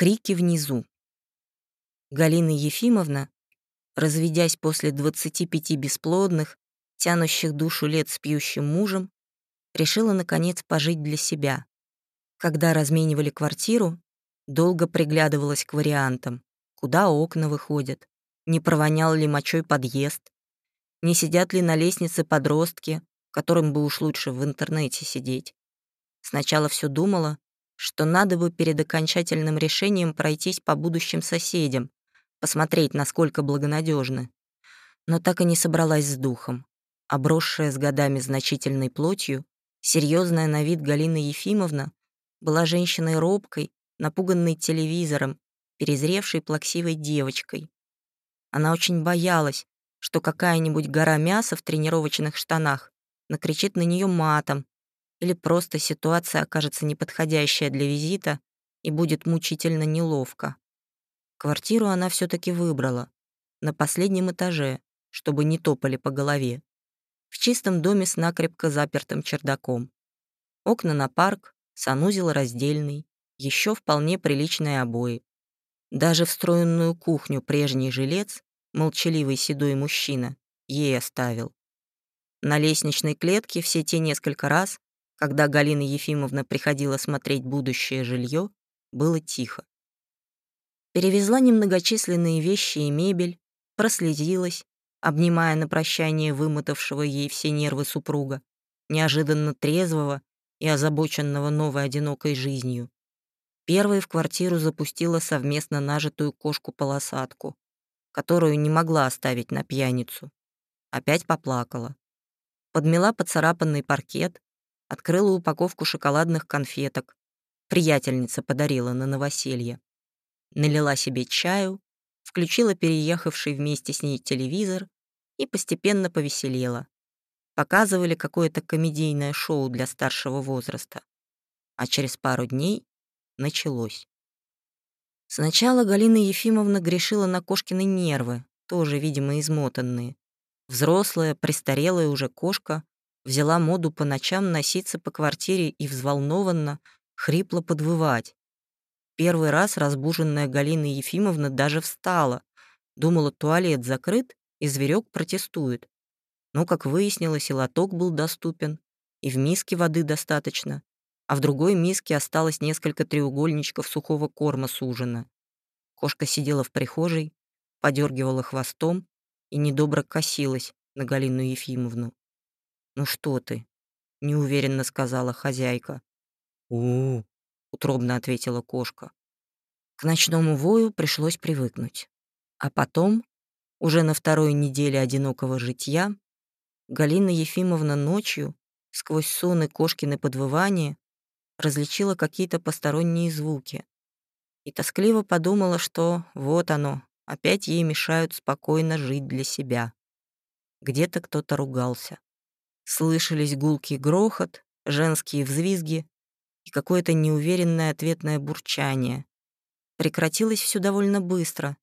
Крики внизу. Галина Ефимовна, разведясь после 25 бесплодных, тянущих душу лет с пьющим мужем, решила, наконец, пожить для себя. Когда разменивали квартиру, долго приглядывалась к вариантам, куда окна выходят, не провонял ли мочой подъезд, не сидят ли на лестнице подростки, которым бы уж лучше в интернете сидеть. Сначала все думала, что надо бы перед окончательным решением пройтись по будущим соседям, посмотреть, насколько благонадежны. Но так и не собралась с духом. Обросшая с годами значительной плотью, серьезная на вид Галина Ефимовна была женщиной робкой, напуганной телевизором, перезревшей плаксивой девочкой. Она очень боялась, что какая-нибудь гора мяса в тренировочных штанах накричит на нее матом, или просто ситуация окажется неподходящая для визита и будет мучительно неловко. Квартиру она все таки выбрала, на последнем этаже, чтобы не топали по голове, в чистом доме с накрепко запертым чердаком. Окна на парк, санузел раздельный, еще вполне приличные обои. Даже встроенную кухню прежний жилец, молчаливый седой мужчина, ей оставил. На лестничной клетке все те несколько раз, когда Галина Ефимовна приходила смотреть будущее жилье, было тихо. Перевезла немногочисленные вещи и мебель, прослезилась, обнимая на прощание вымотавшего ей все нервы супруга, неожиданно трезвого и озабоченного новой одинокой жизнью. Первой в квартиру запустила совместно нажитую кошку-полосатку, которую не могла оставить на пьяницу. Опять поплакала. Подмела поцарапанный паркет, Открыла упаковку шоколадных конфеток. Приятельница подарила на новоселье. Налила себе чаю, включила переехавший вместе с ней телевизор и постепенно повеселела. Показывали какое-то комедийное шоу для старшего возраста. А через пару дней началось. Сначала Галина Ефимовна грешила на кошкины нервы, тоже, видимо, измотанные. Взрослая, престарелая уже кошка взяла моду по ночам носиться по квартире и взволнованно, хрипло подвывать. Первый раз разбуженная Галина Ефимовна даже встала. Думала, туалет закрыт, и зверек протестует. Но, как выяснилось, и лоток был доступен, и в миске воды достаточно, а в другой миске осталось несколько треугольничков сухого корма с ужина. Кошка сидела в прихожей, подергивала хвостом и недобро косилась на Галину Ефимовну. «Ну что ты?» — неуверенно сказала хозяйка. у, утробно ответила кошка. К ночному вою пришлось привыкнуть. А потом, уже на второй неделе одинокого житья, Галина Ефимовна ночью, сквозь сон и кошкины подвывания, различила какие-то посторонние звуки и тоскливо подумала, что вот оно, опять ей мешают спокойно жить для себя. Где-то кто-то ругался. Слышались гулкий грохот, женские взвизги и какое-то неуверенное ответное бурчание. Прекратилось все довольно быстро.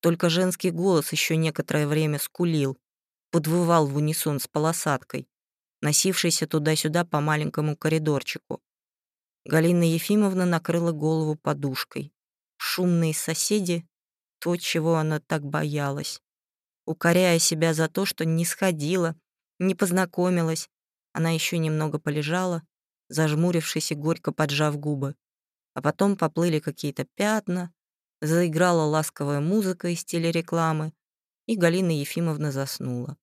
Только женский голос еще некоторое время скулил, подвывал в унисон с полосаткой, носившейся туда-сюда по маленькому коридорчику. Галина Ефимовна накрыла голову подушкой. Шумные соседи — то, чего она так боялась. Укоряя себя за то, что не сходила, не познакомилась. Она еще немного полежала, зажмурившись и горько поджав губы. А потом поплыли какие-то пятна, заиграла ласковая музыка из телерекламы, и Галина Ефимовна заснула.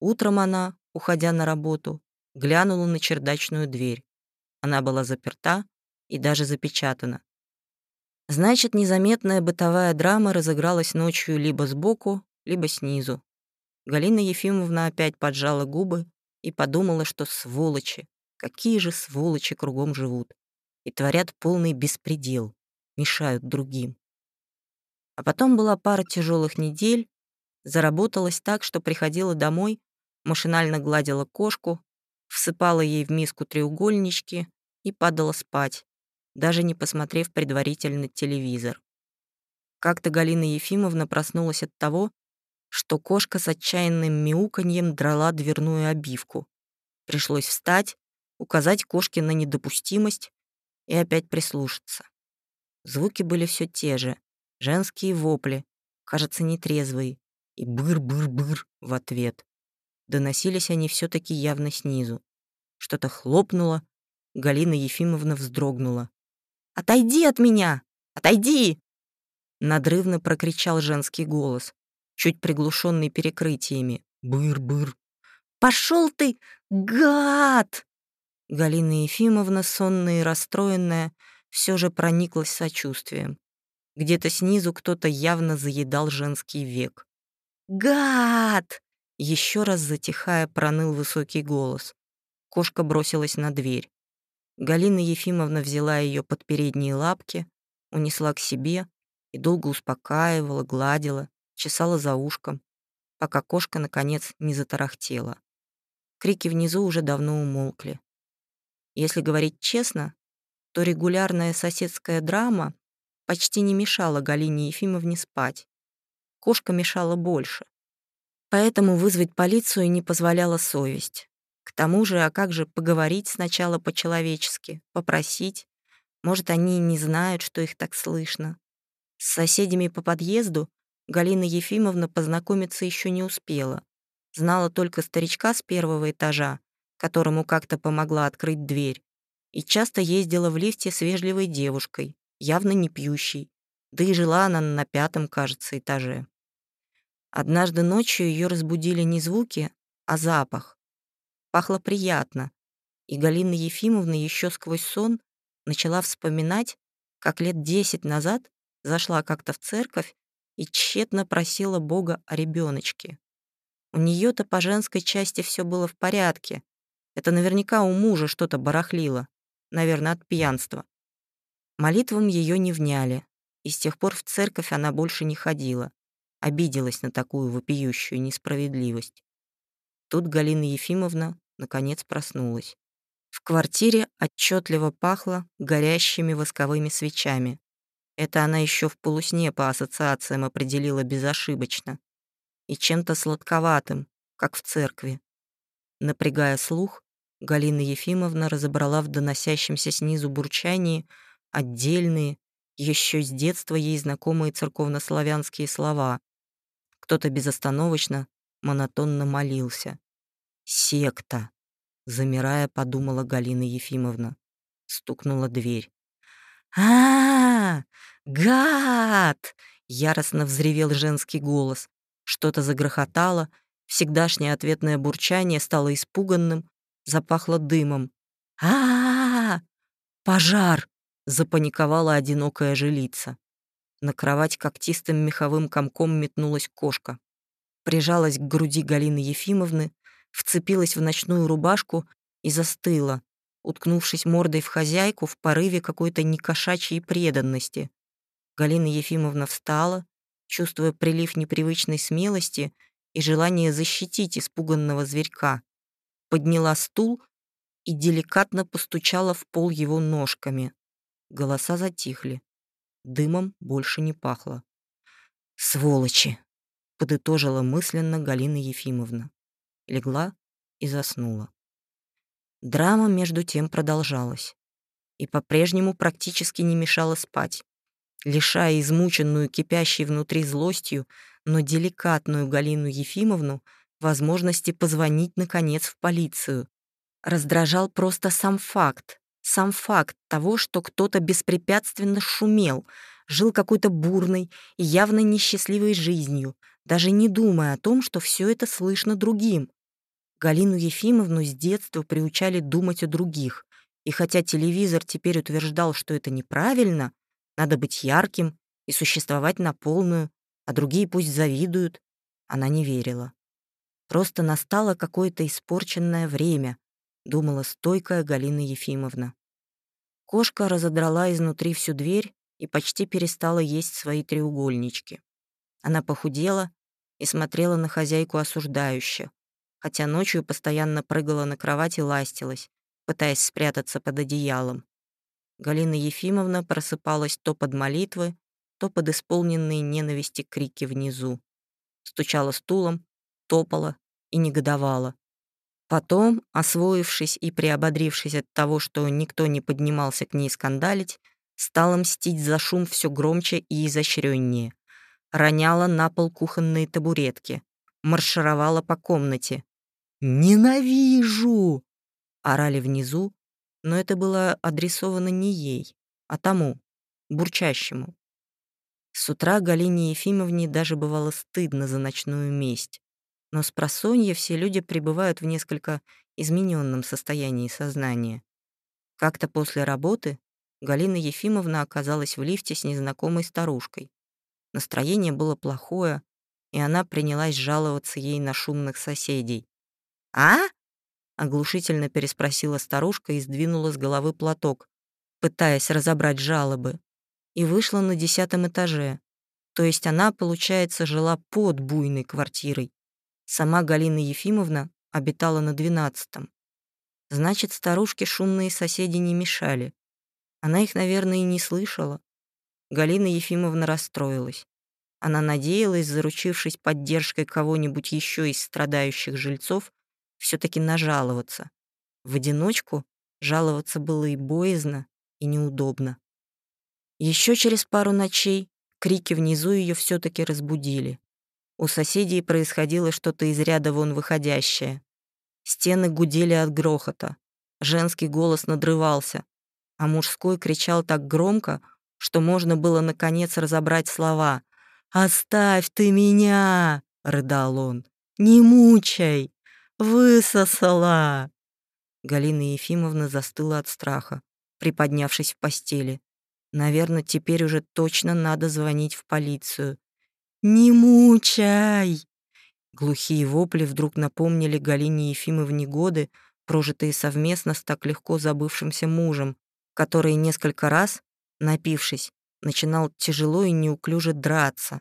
Утром она, уходя на работу, глянула на чердачную дверь. Она была заперта и даже запечатана. Значит, незаметная бытовая драма разыгралась ночью либо сбоку, либо снизу. Галина Ефимовна опять поджала губы и подумала, что сволочи, какие же сволочи кругом живут и творят полный беспредел, мешают другим. А потом была пара тяжелых недель, заработалась так, что приходила домой, машинально гладила кошку, всыпала ей в миску треугольнички и падала спать, даже не посмотрев предварительно телевизор. Как-то Галина Ефимовна проснулась от того, что кошка с отчаянным мяуканьем драла дверную обивку. Пришлось встать, указать кошке на недопустимость и опять прислушаться. Звуки были все те же. Женские вопли, кажется, нетрезвые, и быр-быр-быр в ответ. Доносились они все таки явно снизу. Что-то хлопнуло, Галина Ефимовна вздрогнула. «Отойди от меня! Отойди!» Надрывно прокричал женский голос, чуть приглушенный перекрытиями. «Быр-быр!» «Пошел ты, гад!» Галина Ефимовна, сонная и расстроенная, все же прониклась сочувствием. Где-то снизу кто-то явно заедал женский век. «Гад!» Еще раз затихая, проныл высокий голос. Кошка бросилась на дверь. Галина Ефимовна взяла ее под передние лапки, унесла к себе и долго успокаивала, гладила, чесала за ушком, пока кошка, наконец, не затарахтела. Крики внизу уже давно умолкли. Если говорить честно, то регулярная соседская драма почти не мешала Галине Ефимовне спать. Кошка мешала больше. Поэтому вызвать полицию не позволяла совесть. К тому же, а как же поговорить сначала по-человечески, попросить? Может, они не знают, что их так слышно. С соседями по подъезду Галина Ефимовна познакомиться еще не успела. Знала только старичка с первого этажа, которому как-то помогла открыть дверь, и часто ездила в лифте с вежливой девушкой, явно не пьющей, да и жила она на пятом, кажется, этаже. Однажды ночью ее разбудили не звуки, а запах. Пахло приятно, и Галина Ефимовна еще сквозь сон начала вспоминать, как лет десять назад зашла как-то в церковь и тщетно просила Бога о ребеночке. У нее-то по женской части все было в порядке. Это наверняка у мужа что-то барахлило, наверное, от пьянства. Молитвам ее не вняли, и с тех пор в церковь она больше не ходила, обиделась на такую вопиющую несправедливость. Тут Галина Ефимовна наконец проснулась. В квартире отчетливо пахло горящими восковыми свечами. Это она еще в полусне по ассоциациям определила безошибочно. И чем-то сладковатым, как в церкви. Напрягая слух, Галина Ефимовна разобрала в доносящемся снизу бурчании отдельные, еще с детства ей знакомые церковнославянские слова. Кто-то безостановочно, монотонно молился. «Секта!» Замирая, подумала Галина Ефимовна. Стукнула дверь. А, Гад!» Яростно взревел женский голос. Что-то загрохотало, всегдашнее ответное бурчание стало испуганным, запахло дымом. -а, -а Пожар!» — запаниковала одинокая жилица. На кровать когтистым меховым комком метнулась кошка. Прижалась к груди Галины Ефимовны, вцепилась в ночную рубашку и застыла, уткнувшись мордой в хозяйку в порыве какой-то некошачьей преданности. Галина Ефимовна встала, чувствуя прилив непривычной смелости и желание защитить испуганного зверька. Подняла стул и деликатно постучала в пол его ножками. Голоса затихли. Дымом больше не пахло. «Сволочи!» — подытожила мысленно Галина Ефимовна легла и заснула. Драма между тем продолжалась и по-прежнему практически не мешала спать, лишая измученную кипящей внутри злостью, но деликатную Галину Ефимовну возможности позвонить, наконец, в полицию. Раздражал просто сам факт, сам факт того, что кто-то беспрепятственно шумел, жил какой-то бурной и явно несчастливой жизнью, даже не думая о том, что все это слышно другим. Галину Ефимовну с детства приучали думать о других, и хотя телевизор теперь утверждал, что это неправильно, надо быть ярким и существовать на полную, а другие пусть завидуют, она не верила. Просто настало какое-то испорченное время, думала стойкая Галина Ефимовна. Кошка разодрала изнутри всю дверь и почти перестала есть свои треугольнички. Она похудела и смотрела на хозяйку осуждающе, хотя ночью постоянно прыгала на кровать и ластилась, пытаясь спрятаться под одеялом. Галина Ефимовна просыпалась то под молитвы, то под исполненные ненависти крики внизу. Стучала стулом, топала и негодовала. Потом, освоившись и приободрившись от того, что никто не поднимался к ней скандалить, Стала мстить за шум все громче и изощреннее. Роняла на пол кухонные табуретки. Маршировала по комнате. «Ненавижу!» Орали внизу, но это было адресовано не ей, а тому, бурчащему. С утра Галине Ефимовне даже бывало стыдно за ночную месть. Но с просонья все люди пребывают в несколько измененном состоянии сознания. Как-то после работы Галина Ефимовна оказалась в лифте с незнакомой старушкой. Настроение было плохое, и она принялась жаловаться ей на шумных соседей. «А?» — оглушительно переспросила старушка и сдвинула с головы платок, пытаясь разобрать жалобы и вышла на десятом этаже. То есть она, получается, жила под буйной квартирой. Сама Галина Ефимовна обитала на двенадцатом. Значит, старушке шумные соседи не мешали. Она их, наверное, и не слышала. Галина Ефимовна расстроилась. Она надеялась, заручившись поддержкой кого-нибудь еще из страдающих жильцов, все таки нажаловаться. В одиночку жаловаться было и боязно, и неудобно. Еще через пару ночей крики внизу ее все таки разбудили. У соседей происходило что-то из ряда вон выходящее. Стены гудели от грохота. Женский голос надрывался, а мужской кричал так громко, что можно было наконец разобрать слова. «Оставь ты меня!» — рыдал он. «Не мучай! Высосала!» Галина Ефимовна застыла от страха, приподнявшись в постели. Наверное, теперь уже точно надо звонить в полицию. «Не мучай!» Глухие вопли вдруг напомнили Галине Ефимовне годы, прожитые совместно с так легко забывшимся мужем, который несколько раз, напившись, начинал тяжело и неуклюже драться.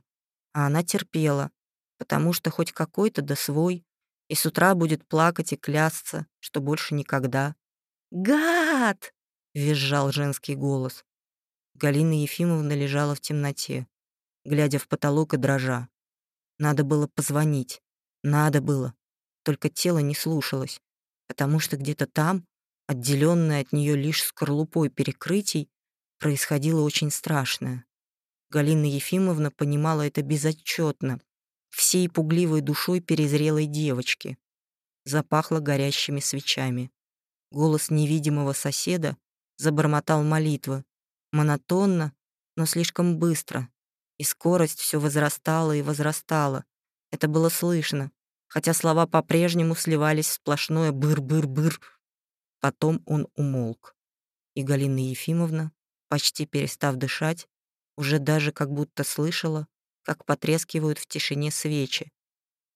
А она терпела, потому что хоть какой-то да свой, и с утра будет плакать и клясться, что больше никогда. «Гад!» — визжал женский голос. Галина Ефимовна лежала в темноте, глядя в потолок и дрожа. Надо было позвонить. Надо было. Только тело не слушалось, потому что где-то там, отделенное от нее лишь скорлупой перекрытий, происходило очень страшное. Галина Ефимовна понимала это безотчетно, всей пугливой душой перезрелой девочки. Запахло горящими свечами. Голос невидимого соседа забормотал молитвы, монотонно, но слишком быстро, и скорость все возрастала и возрастала. Это было слышно, хотя слова по-прежнему сливались в сплошное «быр-быр-быр». Потом он умолк, и Галина Ефимовна, почти перестав дышать, уже даже как будто слышала, как потрескивают в тишине свечи.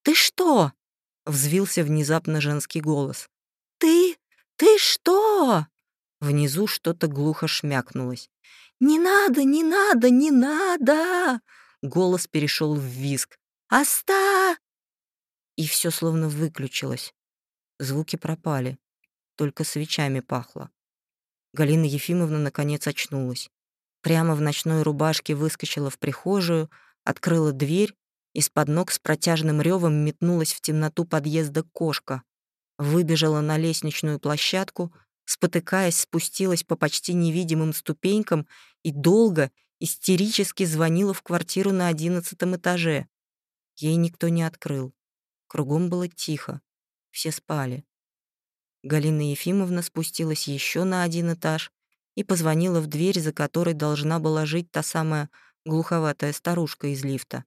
«Ты что?» — взвился внезапно женский голос. «Ты? Ты что?» Внизу что-то глухо шмякнулось. «Не надо, не надо, не надо!» Голос перешел в визг. «Оста!» И все словно выключилось. Звуки пропали. Только свечами пахло. Галина Ефимовна наконец очнулась. Прямо в ночной рубашке выскочила в прихожую, открыла дверь, из-под ног с протяжным ревом метнулась в темноту подъезда кошка. Выбежала на лестничную площадку, спотыкаясь, спустилась по почти невидимым ступенькам и долго, истерически звонила в квартиру на одиннадцатом этаже. Ей никто не открыл. Кругом было тихо. Все спали. Галина Ефимовна спустилась еще на один этаж и позвонила в дверь, за которой должна была жить та самая глуховатая старушка из лифта.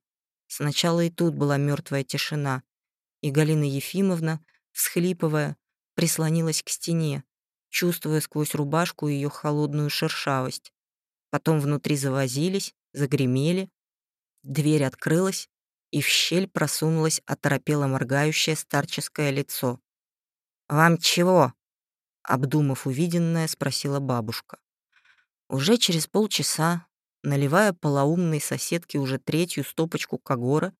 Сначала и тут была мертвая тишина, и Галина Ефимовна, всхлипывая, прислонилась к стене, чувствуя сквозь рубашку ее холодную шершавость. Потом внутри завозились, загремели. Дверь открылась, и в щель просунулось оторопело моргающее старческое лицо. «Вам чего?» — обдумав увиденное, спросила бабушка. Уже через полчаса, наливая полоумной соседке уже третью стопочку когора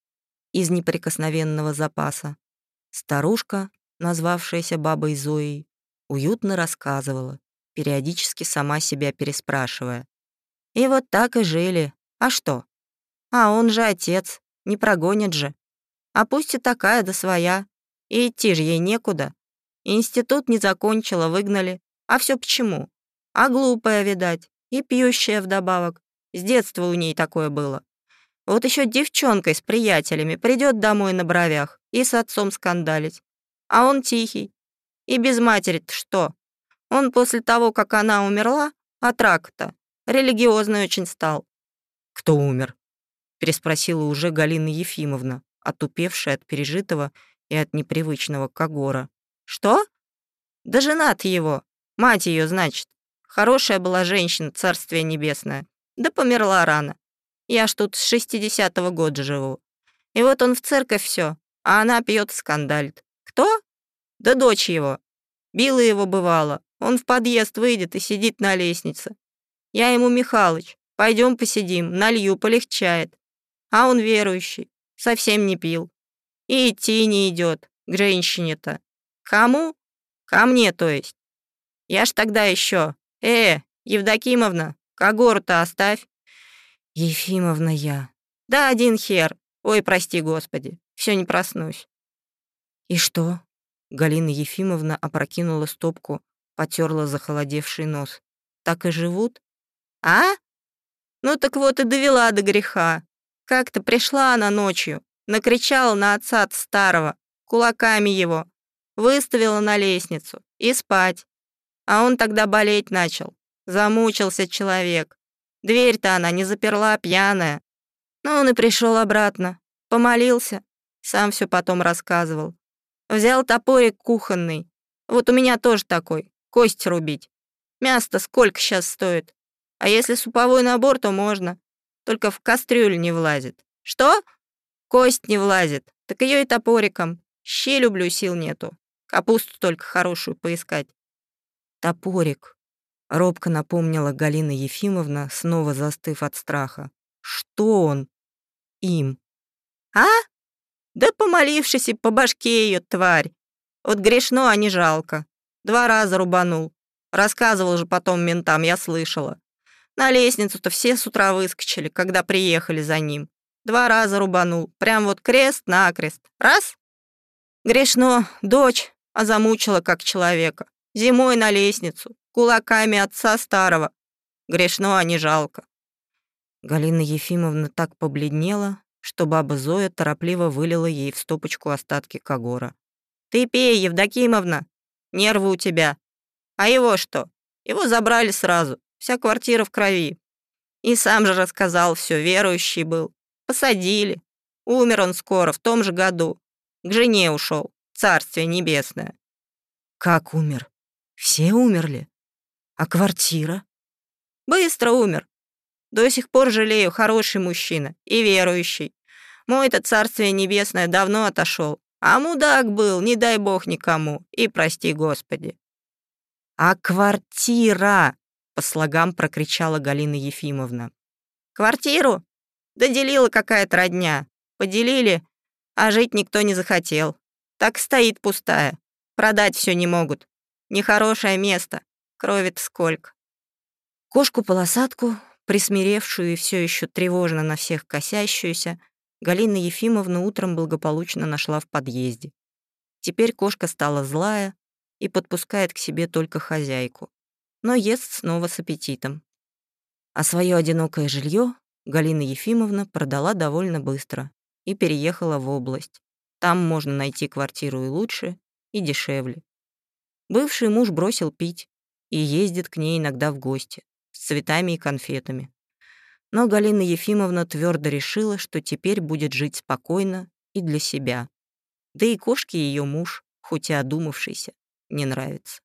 из неприкосновенного запаса, старушка, назвавшаяся бабой Зоей, уютно рассказывала, периодически сама себя переспрашивая. И вот так и жили. А что? А он же отец, не прогонит же. А пусть и такая да своя. И идти же ей некуда. Институт не закончила, выгнали. А все почему? А глупая, видать. И пьющая вдобавок. С детства у ней такое было. Вот еще девчонкой с приятелями придет домой на бровях и с отцом скандалить. А он тихий. И без матери что? Он после того, как она умерла, от рака-то, религиозный очень стал. «Кто умер?» — переспросила уже Галина Ефимовна, отупевшая от пережитого и от непривычного Кагора. «Что? Да женат его. Мать ее, значит. Хорошая была женщина, царствие небесное. Да померла рано. Я ж тут с 60-го года живу. И вот он в церковь все, а она пьет и. Кто? Да дочь его. Била его бывало. Он в подъезд выйдет и сидит на лестнице. Я ему, Михалыч, пойдем посидим, налью, полегчает. А он верующий, совсем не пил. И идти не идет к женщине-то. Кому? Ко мне, то есть. Я ж тогда еще. Э, Евдокимовна, когору-то оставь. Ефимовна я. Да один хер. Ой, прости, господи, все не проснусь. И что? Галина Ефимовна опрокинула стопку, потерла захолодевший нос. Так и живут? А? Ну так вот и довела до греха. Как-то пришла она ночью, накричала на отца старого, кулаками его, выставила на лестницу и спать. А он тогда болеть начал. Замучился человек. Дверь-то она не заперла, пьяная. Но он и пришел обратно. Помолился. Сам все потом рассказывал. Взял топорик кухонный. Вот у меня тоже такой. Кость рубить. Мясо сколько сейчас стоит? А если суповой набор, то можно. Только в кастрюлю не влазит. Что? Кость не влазит. Так ее и топориком. Щи люблю, сил нету. Капусту только хорошую поискать. Топорик. Робко напомнила Галина Ефимовна, снова застыв от страха. Что он? Им. А? Да помолившись и по башке ее, тварь. Вот грешно, а не жалко. Два раза рубанул. Рассказывал же потом ментам, я слышала. На лестницу-то все с утра выскочили, когда приехали за ним. Два раза рубанул, прям вот крест-накрест. Раз. Грешно, дочь, а замучила как человека. Зимой на лестницу, кулаками отца старого. Грешно, а не жалко. Галина Ефимовна так побледнела, что баба Зоя торопливо вылила ей в стопочку остатки Кагора. «Ты пей, Евдокимовна, нервы у тебя. А его что? Его забрали сразу, вся квартира в крови. И сам же рассказал все, верующий был. Посадили. Умер он скоро, в том же году. К жене ушел, царствие небесное». «Как умер? Все умерли? А квартира?» «Быстро умер. До сих пор жалею, хороший мужчина и верующий. Мой-то царствие небесное давно отошел, а мудак был, не дай бог никому, и прости Господи». «А квартира?» — по слогам прокричала Галина Ефимовна. «Квартиру? Доделила какая-то родня. Поделили, а жить никто не захотел. Так стоит пустая. Продать все не могут. Нехорошее место. Крови-то сколько». Кошку-полосатку Присмиревшую и все еще тревожно на всех косящуюся, Галина Ефимовна утром благополучно нашла в подъезде. Теперь кошка стала злая и подпускает к себе только хозяйку, но ест снова с аппетитом. А свое одинокое жилье Галина Ефимовна продала довольно быстро и переехала в область. Там можно найти квартиру и лучше, и дешевле. Бывший муж бросил пить и ездит к ней иногда в гости с цветами и конфетами. Но Галина Ефимовна твердо решила, что теперь будет жить спокойно и для себя. Да и кошке ее муж, хоть и одумавшийся, не нравится.